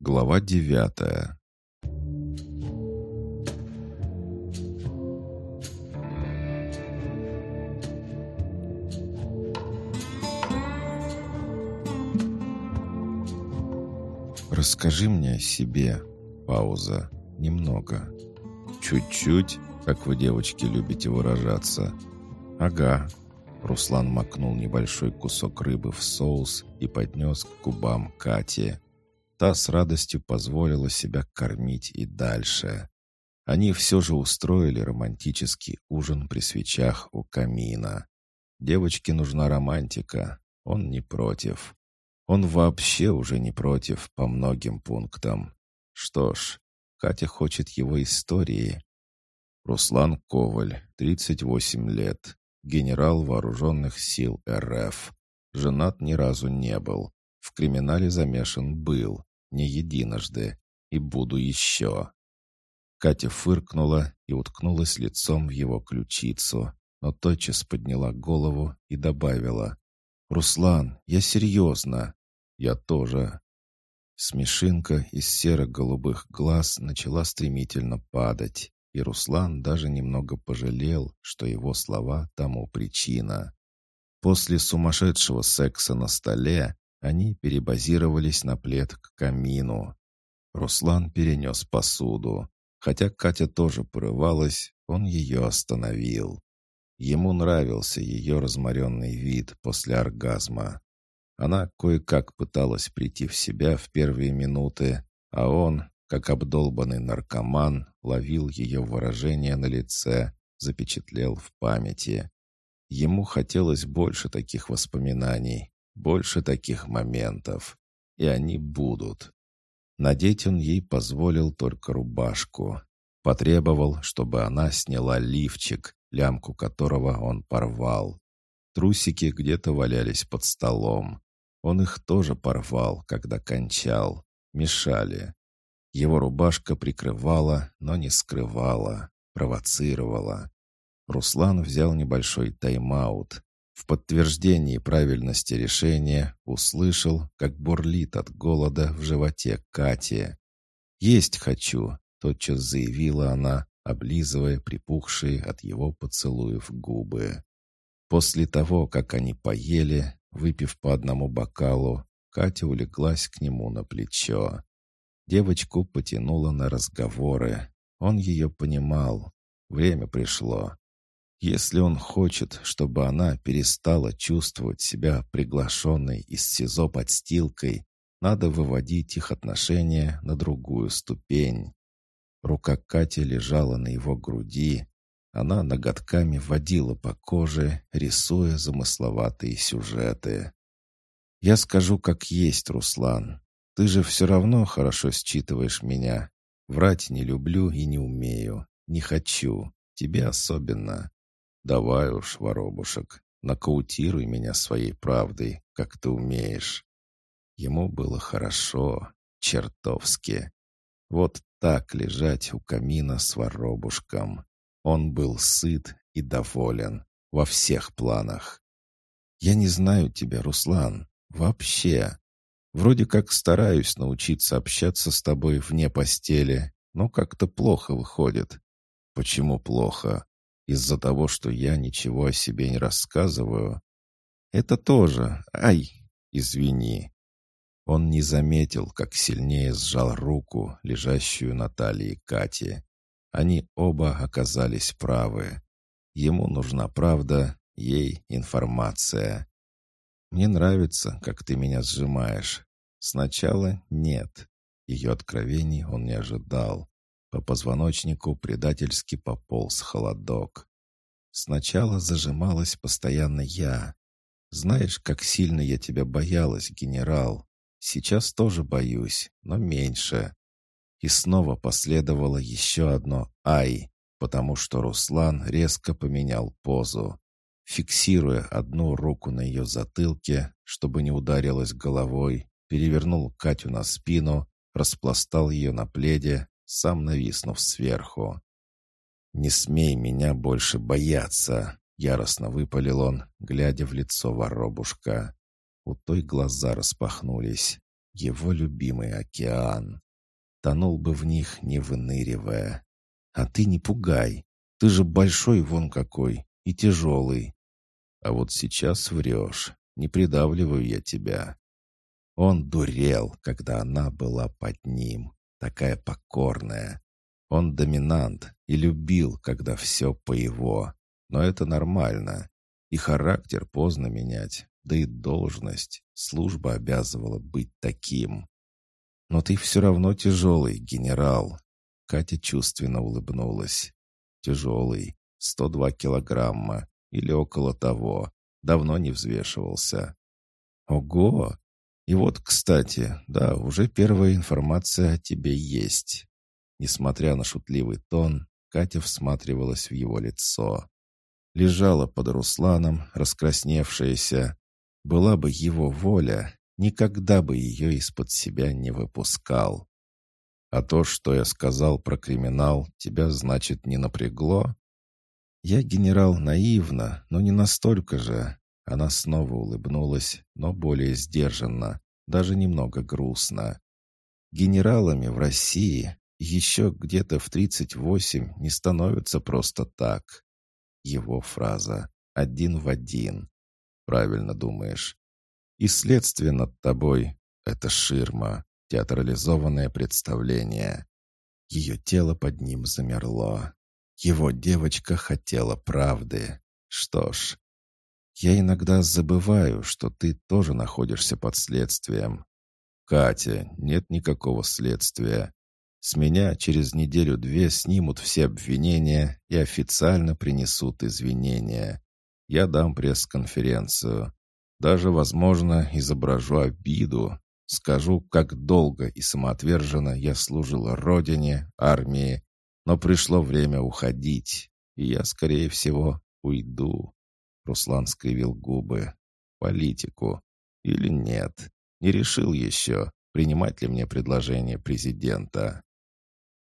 Глава девятая «Расскажи мне о себе». Пауза. Немного. «Чуть-чуть, как вы, девочки, любите выражаться». «Ага». Руслан макнул небольшой кусок рыбы в соус и поднес к губам Кати. Та с радостью позволила себя кормить и дальше. Они все же устроили романтический ужин при свечах у камина. Девочке нужна романтика. Он не против. Он вообще уже не против по многим пунктам. Что ж, Катя хочет его истории. Руслан Коваль, 38 лет, генерал вооруженных сил РФ. Женат ни разу не был. В криминале замешан был не единожды, и буду еще». Катя фыркнула и уткнулась лицом в его ключицу, но тотчас подняла голову и добавила. «Руслан, я серьезно. Я тоже». Смешинка из серо-голубых глаз начала стремительно падать, и Руслан даже немного пожалел, что его слова тому причина. После сумасшедшего секса на столе они перебазировались на плед к камину. Руслан перенес посуду. Хотя Катя тоже порывалась, он ее остановил. Ему нравился ее разморенный вид после оргазма. Она кое-как пыталась прийти в себя в первые минуты, а он, как обдолбанный наркоман, ловил ее выражение на лице, запечатлел в памяти. Ему хотелось больше таких воспоминаний, больше таких моментов. И они будут. Надеть он ей позволил только рубашку. Потребовал, чтобы она сняла лифчик, лямку которого он порвал. Трусики где-то валялись под столом. Он их тоже порвал, когда кончал. Мешали. Его рубашка прикрывала, но не скрывала, провоцировала. Руслан взял небольшой тайм-аут, в подтверждении правильности решения услышал, как бурлит от голода в животе Кати. «Есть хочу», — тотчас заявила она, облизывая припухшие от его поцелуев губы. После того, как они поели, выпив по одному бокалу, Катя улеглась к нему на плечо. Девочку потянуло на разговоры. Он ее понимал. Время пришло. Если он хочет, чтобы она перестала чувствовать себя приглашенной из СИЗО подстилкой, надо выводить их отношения на другую ступень. Рука Кати лежала на его груди. Она ноготками водила по коже, рисуя замысловатые сюжеты. «Я скажу, как есть, Руслан. Ты же все равно хорошо считываешь меня. Врать не люблю и не умею. Не хочу. Тебе особенно. Давай уж, воробушек, нокаутируй меня своей правдой, как ты умеешь. Ему было хорошо, чертовски. Вот так лежать у камина с воробушком. Он был сыт и доволен во всех планах. «Я не знаю тебя, Руслан, вообще. Вроде как стараюсь научиться общаться с тобой вне постели, но как-то плохо выходит». «Почему плохо?» Из-за того, что я ничего о себе не рассказываю? Это тоже. Ай, извини. Он не заметил, как сильнее сжал руку, лежащую на талии Кати. Они оба оказались правы. Ему нужна правда, ей информация. «Мне нравится, как ты меня сжимаешь. Сначала нет». Ее откровений он не ожидал. По позвоночнику предательски пополз холодок. Сначала зажималась постоянно я. Знаешь, как сильно я тебя боялась, генерал. Сейчас тоже боюсь, но меньше. И снова последовало еще одно «Ай», потому что Руслан резко поменял позу. Фиксируя одну руку на ее затылке, чтобы не ударилась головой, перевернул Катю на спину, распластал ее на пледе, сам нависнув сверху. «Не смей меня больше бояться!» — яростно выпалил он, глядя в лицо воробушка. У той глаза распахнулись. его любимый океан. Тонул бы в них, не выныривая. А ты не пугай. Ты же большой вон какой и тяжелый. А вот сейчас врешь. Не придавливаю я тебя. Он дурел, когда она была под ним, такая покорная. Он доминант и любил, когда все по его. Но это нормально. И характер поздно менять, да и должность. Служба обязывала быть таким. Но ты все равно тяжелый, генерал. Катя чувственно улыбнулась. Тяжелый. 102 килограмма. Или около того. Давно не взвешивался. Ого! И вот, кстати, да, уже первая информация о тебе есть. Несмотря на шутливый тон, Катя всматривалась в его лицо лежала под Русланом, раскрасневшаяся. Была бы его воля, никогда бы ее из-под себя не выпускал. А то, что я сказал про криминал, тебя, значит, не напрягло? Я генерал наивно, но не настолько же. Она снова улыбнулась, но более сдержанно, даже немного грустно. Генералами в России еще где-то в 38 не становятся просто так. Его фраза «один в один». Правильно думаешь. И следствие над тобой — это ширма, театрализованное представление. Ее тело под ним замерло. Его девочка хотела правды. Что ж, я иногда забываю, что ты тоже находишься под следствием. Катя, нет никакого следствия. С меня через неделю-две снимут все обвинения и официально принесут извинения. Я дам пресс-конференцию. Даже, возможно, изображу обиду. Скажу, как долго и самоотверженно я служил Родине, армии. Но пришло время уходить, и я, скорее всего, уйду. Руслан скривил губы. Политику. Или нет? Не решил еще, принимать ли мне предложение президента.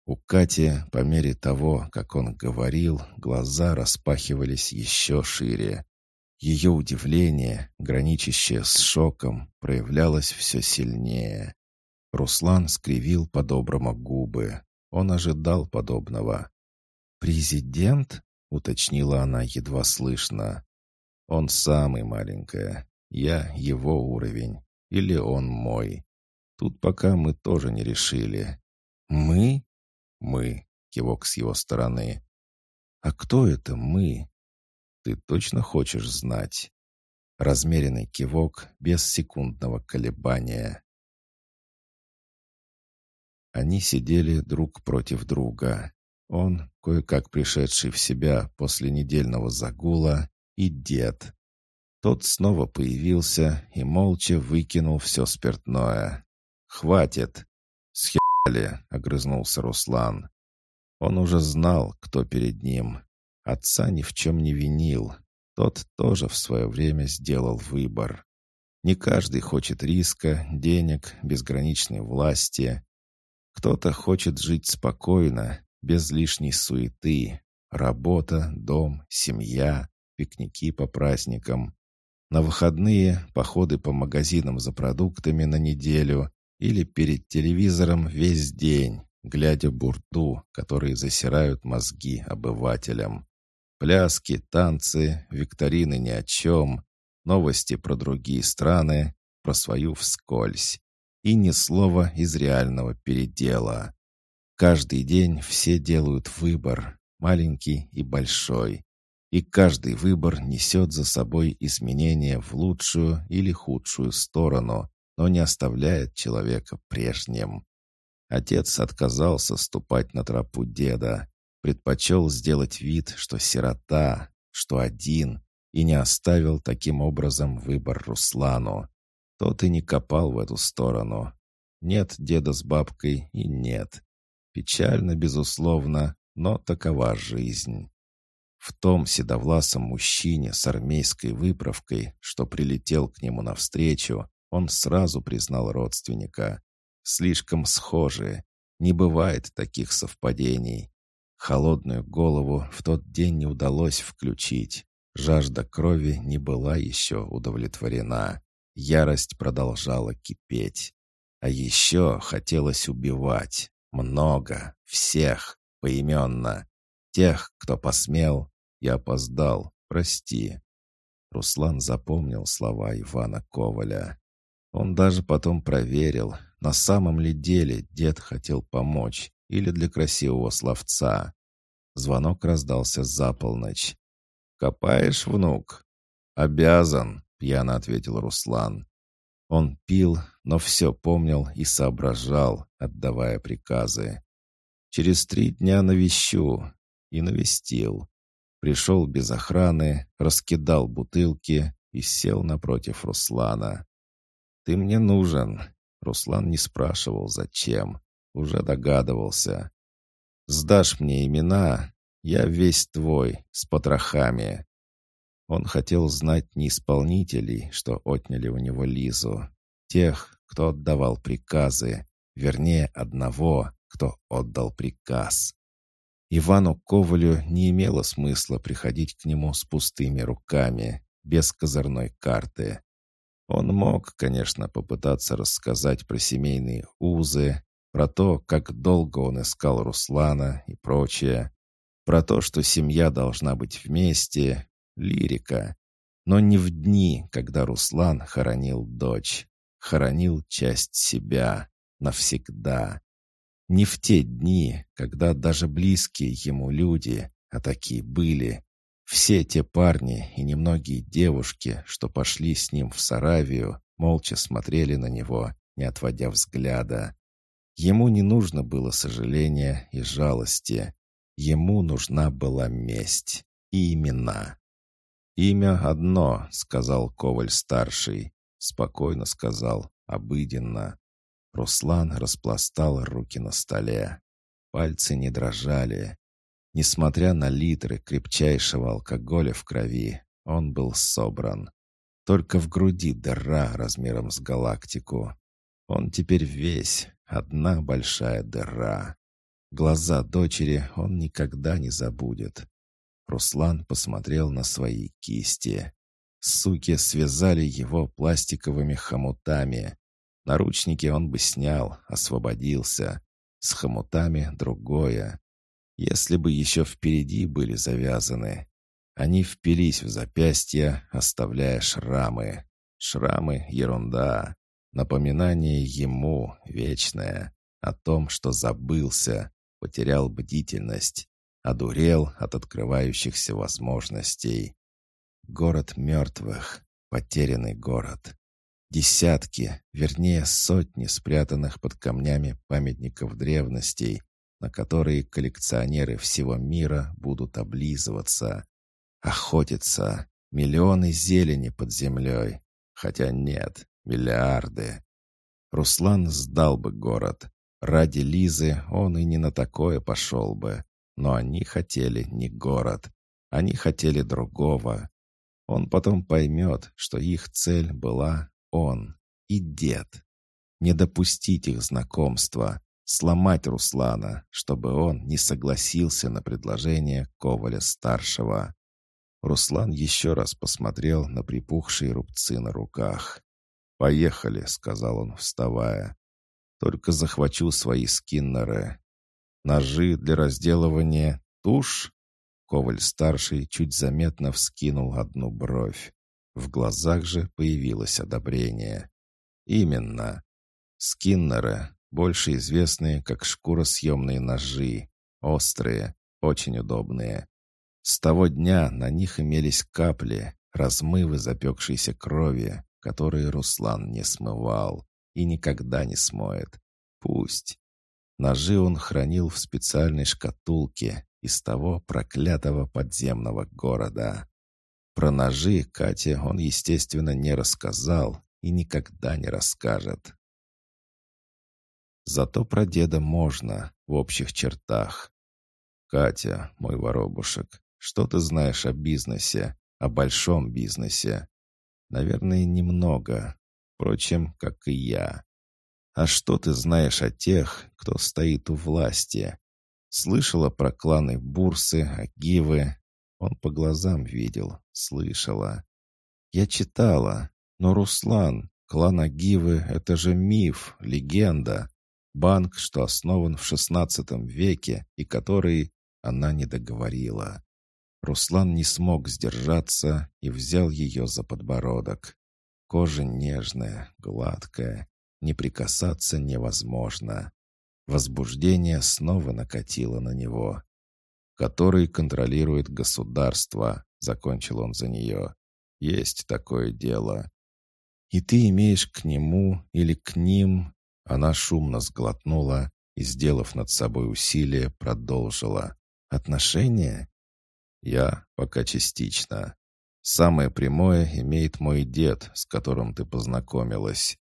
У Кати, по мере того, как он говорил, глаза распахивались еще шире. Ее удивление, граничащее с шоком, проявлялось все сильнее. Руслан скривил по-доброму губы. Он ожидал подобного. «Президент?» — уточнила она едва слышно. «Он самый маленькая. Я его уровень. Или он мой. Тут пока мы тоже не решили». «Мы?» «Мы», — кивок с его стороны. «А кто это мы?» «Ты точно хочешь знать?» Размеренный кивок без секундного колебания. Они сидели друг против друга. Он, кое-как пришедший в себя после недельного загула, и дед. Тот снова появился и молча выкинул все спиртное. «Хватит!» «Схали!» — огрызнулся Руслан. Он уже знал, кто перед ним. Отца ни в чем не винил. Тот тоже в свое время сделал выбор. Не каждый хочет риска, денег, безграничной власти. Кто-то хочет жить спокойно, без лишней суеты. Работа, дом, семья, пикники по праздникам. На выходные походы по магазинам за продуктами на неделю или перед телевизором весь день, глядя бурту, которые засирают мозги обывателям. Пляски, танцы, викторины ни о чем, новости про другие страны, про свою вскользь. И ни слова из реального передела. Каждый день все делают выбор, маленький и большой. И каждый выбор несет за собой изменения в лучшую или худшую сторону, но не оставляет человека прежним. Отец отказался ступать на тропу деда, предпочел сделать вид, что сирота, что один, и не оставил таким образом выбор Руслану. Тот и не копал в эту сторону. Нет деда с бабкой и нет. Печально, безусловно, но такова жизнь. В том седовласом мужчине с армейской выправкой, что прилетел к нему навстречу, он сразу признал родственника. Слишком схожи. Не бывает таких совпадений. Холодную голову в тот день не удалось включить. Жажда крови не была еще удовлетворена. Ярость продолжала кипеть. А еще хотелось убивать. Много. Всех. Поименно. Тех, кто посмел. Я опоздал. Прости. Руслан запомнил слова Ивана Коваля. Он даже потом проверил, на самом ли деле дед хотел помочь или для красивого словца. Звонок раздался за полночь. «Копаешь, внук?» «Обязан», — пьяно ответил Руслан. Он пил, но все помнил и соображал, отдавая приказы. «Через три дня навещу». И навестил. Пришел без охраны, раскидал бутылки и сел напротив Руслана. «Ты мне нужен». Руслан не спрашивал, зачем. Уже догадывался. «Сдашь мне имена, я весь твой, с потрохами». Он хотел знать не исполнителей, что отняли у него Лизу, тех, кто отдавал приказы, вернее, одного, кто отдал приказ. Ивану Ковалю не имело смысла приходить к нему с пустыми руками, без козырной карты. Он мог, конечно, попытаться рассказать про семейные узы, про то, как долго он искал Руслана и прочее, про то, что семья должна быть вместе, лирика. Но не в дни, когда Руслан хоронил дочь, хоронил часть себя навсегда. Не в те дни, когда даже близкие ему люди, а такие были, все те парни и немногие девушки, что пошли с ним в Саравию, молча смотрели на него, не отводя взгляда. Ему не нужно было сожаления и жалости. Ему нужна была месть и имена. «Имя одно», — сказал Коваль-старший. Спокойно сказал, обыденно. Руслан распластал руки на столе. Пальцы не дрожали. Несмотря на литры крепчайшего алкоголя в крови, он был собран. Только в груди дыра размером с галактику. Он теперь весь, одна большая дыра. Глаза дочери он никогда не забудет. Руслан посмотрел на свои кисти. Суки связали его пластиковыми хомутами. Наручники он бы снял, освободился. С хомутами другое. Если бы еще впереди были завязаны. Они впились в запястья, оставляя шрамы. Шрамы — ерунда. Напоминание ему, вечное, о том, что забылся, потерял бдительность, одурел от открывающихся возможностей. Город мертвых, потерянный город. Десятки, вернее сотни спрятанных под камнями памятников древностей, на которые коллекционеры всего мира будут облизываться, охотиться, миллионы зелени под землей, хотя нет, миллиарды. Руслан сдал бы город. Ради Лизы он и не на такое пошел бы. Но они хотели не город. Они хотели другого. Он потом поймет, что их цель была он и дед. Не допустить их знакомства, сломать Руслана, чтобы он не согласился на предложение Коваля-старшего. Руслан еще раз посмотрел на припухшие рубцы на руках. «Поехали», — сказал он, вставая. «Только захвачу свои скиннеры. Ножи для разделывания, тушь?» Коваль-старший чуть заметно вскинул одну бровь. В глазах же появилось одобрение. Именно. Скиннеры, больше известные как шкуросъемные ножи. Острые, очень удобные. С того дня на них имелись капли, размывы запекшейся крови, которые Руслан не смывал и никогда не смоет. Пусть. Ножи он хранил в специальной шкатулке из того проклятого подземного города. Про ножи Кате он, естественно, не рассказал и никогда не расскажет. Зато про деда можно, в общих чертах. «Катя, мой воробушек, что ты знаешь о бизнесе, о большом бизнесе?» «Наверное, немного. Впрочем, как и я. А что ты знаешь о тех, кто стоит у власти? Слышала про кланы Бурсы, Агивы, он по глазам видел, слышала. Я читала, но, Руслан, Клан Агивы — это же миф, легенда. Банк, что основан в XVI веке и который она не договорила. Руслан не смог сдержаться и взял ее за подбородок. Кожа нежная, гладкая, не прикасаться невозможно. Возбуждение снова накатило на него. «Который контролирует государство», — закончил он за нее. «Есть такое дело». «И ты имеешь к нему или к ним...» Она шумно сглотнула и, сделав над собой усилие, продолжила. «Отношения?» «Я пока частично. Самое прямое имеет мой дед, с которым ты познакомилась.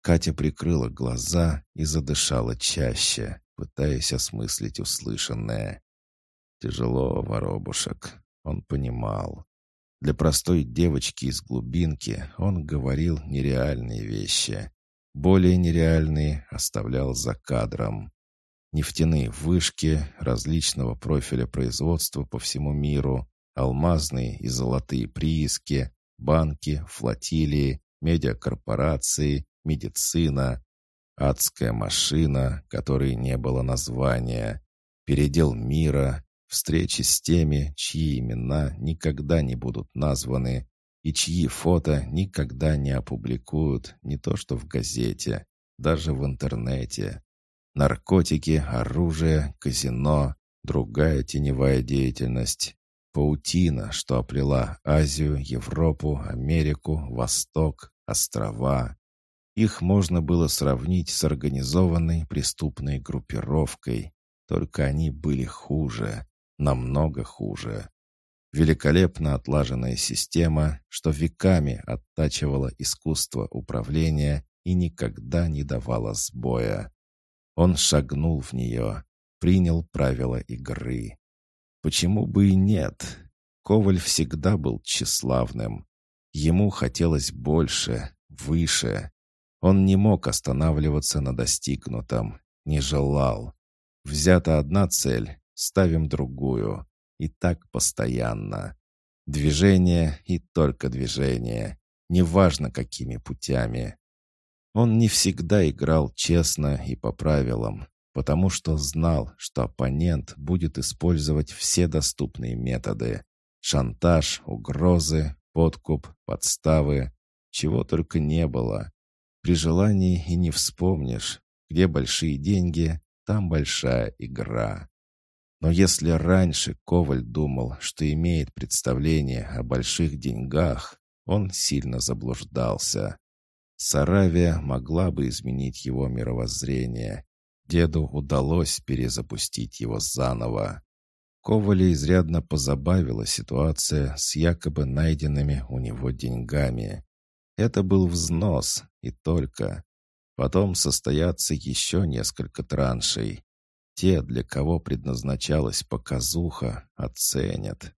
Катя прикрыла глаза и задышала чаще, пытаясь осмыслить услышанное. Тяжело, воробушек. Он понимал. Для простой девочки из глубинки он говорил нереальные вещи. Более нереальные оставлял за кадром. Нефтяные вышки различного профиля производства по всему миру, алмазные и золотые прииски, банки, флотилии, медиакорпорации, медицина, адская машина, которой не было названия, передел мира, встречи с теми, чьи имена никогда не будут названы и чьи фото никогда не опубликуют не то что в газете, даже в интернете. Наркотики, оружие, казино, другая теневая деятельность, паутина, что оплела Азию, Европу, Америку, Восток, острова. Их можно было сравнить с организованной преступной группировкой, только они были хуже, намного хуже. Великолепно отлаженная система, что веками оттачивала искусство управления и никогда не давала сбоя. Он шагнул в нее, принял правила игры. Почему бы и нет? Коваль всегда был тщеславным. Ему хотелось больше, выше. Он не мог останавливаться на достигнутом, не желал. Взята одна цель, ставим другую. И так постоянно. Движение и только движение. Неважно, какими путями. Он не всегда играл честно и по правилам, потому что знал, что оппонент будет использовать все доступные методы. Шантаж, угрозы, подкуп, подставы. Чего только не было. При желании и не вспомнишь, где большие деньги, там большая игра. Но если раньше Коваль думал, что имеет представление о больших деньгах, он сильно заблуждался. Саравия могла бы изменить его мировоззрение. Деду удалось перезапустить его заново. Коваля изрядно позабавила ситуация с якобы найденными у него деньгами. Это был взнос, и только. Потом состоятся еще несколько траншей. Те, для кого предназначалась показуха, оценят.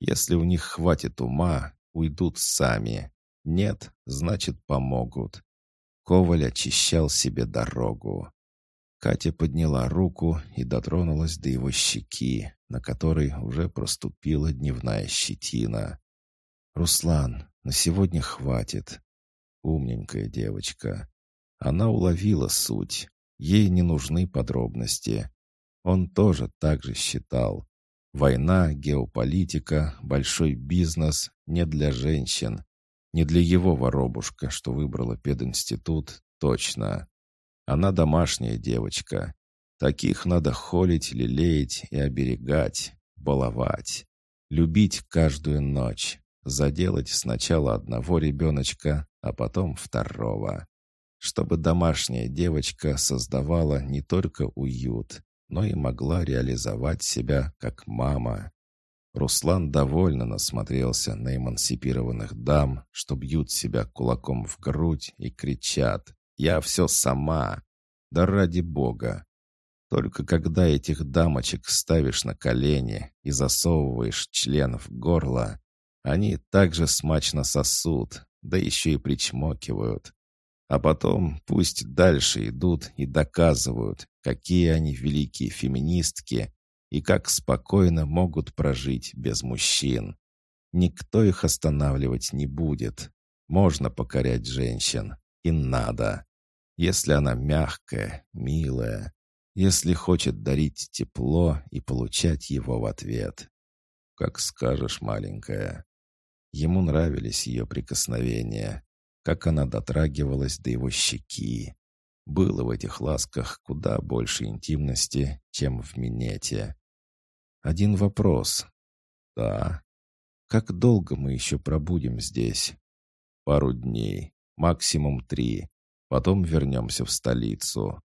Если у них хватит ума, уйдут сами. Нет, значит, помогут. Коваль очищал себе дорогу. Катя подняла руку и дотронулась до его щеки, на которой уже проступила дневная щетина. «Руслан, на сегодня хватит. Умненькая девочка. Она уловила суть. Ей не нужны подробности. Он тоже так же считал. Война, геополитика, большой бизнес не для женщин. Не для его воробушка, что выбрала пединститут, точно. Она домашняя девочка. Таких надо холить, лелеять и оберегать, баловать. Любить каждую ночь. Заделать сначала одного ребеночка, а потом второго. Чтобы домашняя девочка создавала не только уют, но и могла реализовать себя как мама. Руслан довольно насмотрелся на эмансипированных дам, что бьют себя кулаком в грудь и кричат «Я все сама!» Да ради бога! Только когда этих дамочек ставишь на колени и засовываешь член в горло, они также смачно сосут, да еще и причмокивают. А потом пусть дальше идут и доказывают, какие они великие феминистки и как спокойно могут прожить без мужчин. Никто их останавливать не будет. Можно покорять женщин. И надо. Если она мягкая, милая. Если хочет дарить тепло и получать его в ответ. Как скажешь, маленькая. Ему нравились ее прикосновения, как она дотрагивалась до его щеки. Было в этих ласках куда больше интимности, чем в минете. Один вопрос. Да. Как долго мы еще пробудем здесь? Пару дней, максимум три. Потом вернемся в столицу.